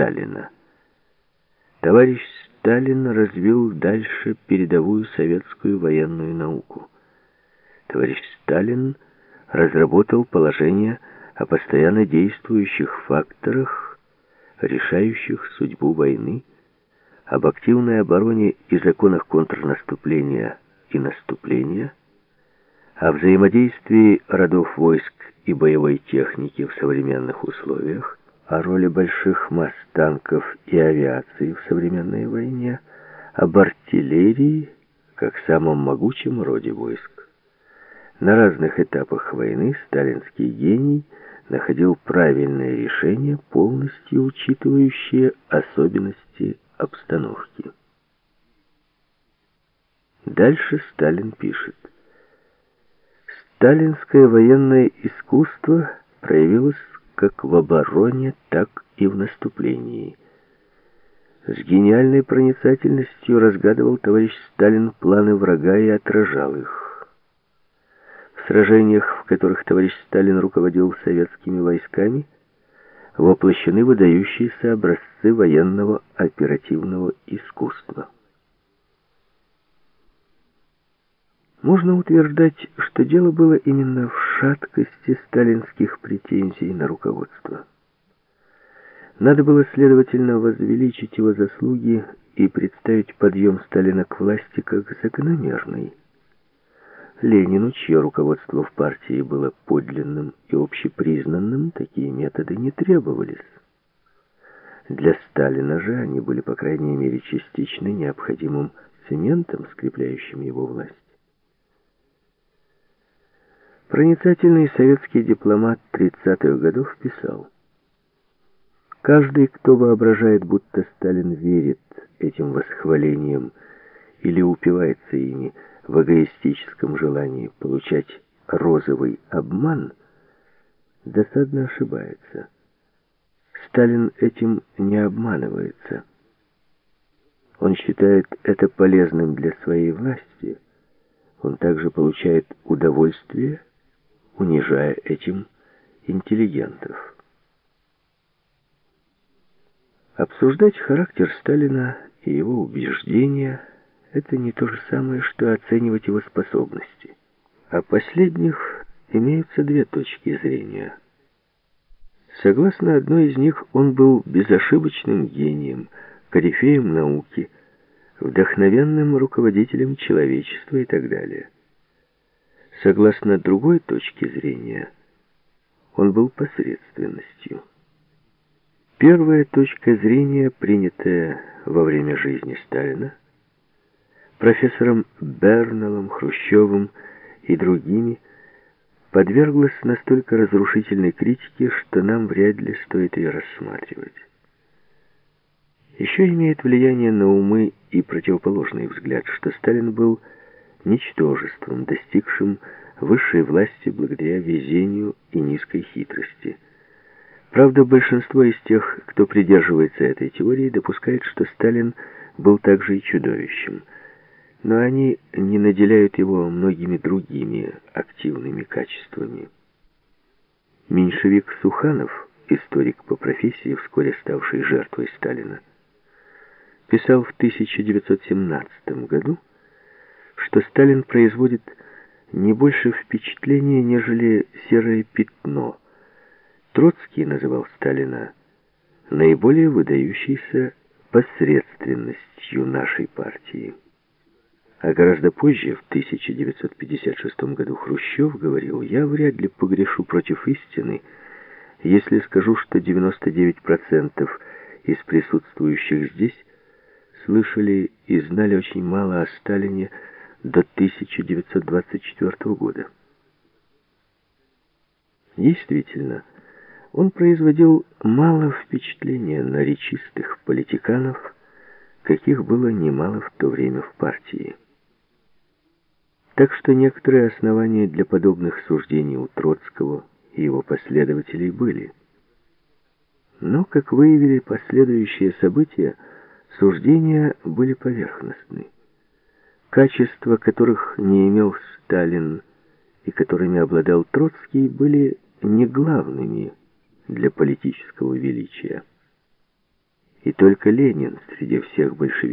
Сталина. Товарищ Сталин развил дальше передовую советскую военную науку. Товарищ Сталин разработал положение о постоянно действующих факторах, решающих судьбу войны, об активной обороне и законах контрнаступления и наступления, о взаимодействии родов войск и боевой техники в современных условиях, о роли больших масс танков и авиации в современной войне, об артиллерии как самом могучем роде войск. На разных этапах войны сталинский гений находил правильное решение, полностью учитывающее особенности обстановки. Дальше Сталин пишет. Сталинское военное искусство проявилось как в обороне, так и в наступлении. С гениальной проницательностью разгадывал товарищ Сталин планы врага и отражал их. В сражениях, в которых товарищ Сталин руководил советскими войсками, воплощены выдающиеся образцы военного оперативного искусства. Можно утверждать, что дело было именно в шаткости сталинских претензий на руководство. Надо было, следовательно, возвеличить его заслуги и представить подъем Сталина к власти как закономерный. Ленину, чье руководство в партии было подлинным и общепризнанным, такие методы не требовались. Для Сталина же они были, по крайней мере, частично необходимым цементом, скрепляющим его власть. Проницательный советский дипломат 30-х годов писал, «Каждый, кто воображает, будто Сталин верит этим восхвалениям или упивается ими в эгоистическом желании получать розовый обман, досадно ошибается. Сталин этим не обманывается. Он считает это полезным для своей власти. Он также получает удовольствие унижая этим интеллигентов. Обсуждать характер Сталина и его убеждения – это не то же самое, что оценивать его способности. О последних имеются две точки зрения. Согласно одной из них, он был безошибочным гением, корифеем науки, вдохновенным руководителем человечества и так далее – Согласно другой точке зрения, он был посредственностью. Первая точка зрения, принятая во время жизни Сталина, профессором Берналом, Хрущевым и другими, подверглась настолько разрушительной критике, что нам вряд ли стоит ее рассматривать. Еще имеет влияние на умы и противоположный взгляд, что Сталин был ничтожеством, достигшим высшей власти благодаря везению и низкой хитрости. Правда, большинство из тех, кто придерживается этой теории, допускает, что Сталин был также и чудовищем. Но они не наделяют его многими другими активными качествами. Меньшевик Суханов, историк по профессии, вскоре ставший жертвой Сталина, писал в 1917 году, что Сталин производит не больше впечатления, нежели серое пятно. Троцкий называл Сталина наиболее выдающейся посредственностью нашей партии. А гораздо позже, в 1956 году, Хрущев говорил, «Я вряд ли погрешу против истины, если скажу, что 99% из присутствующих здесь слышали и знали очень мало о Сталине, до 1924 года. Действительно, он производил мало впечатления на речистых политиканов, каких было немало в то время в партии. Так что некоторые основания для подобных суждений у Троцкого и его последователей были. Но, как выявили последующие события, суждения были поверхностны качества которых не имел Сталин и которыми обладал Троцкий, были не главными для политического величия. И только Ленин среди всех большевиков